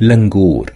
لنجور.